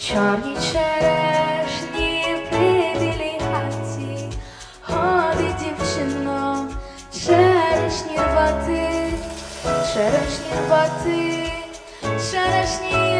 Чорні черешні в білій хаті, ходи, дівчино, черешні рвати, черешні рвати, черешні.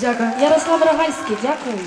Дякую. Ярослав Рогальський, дякую.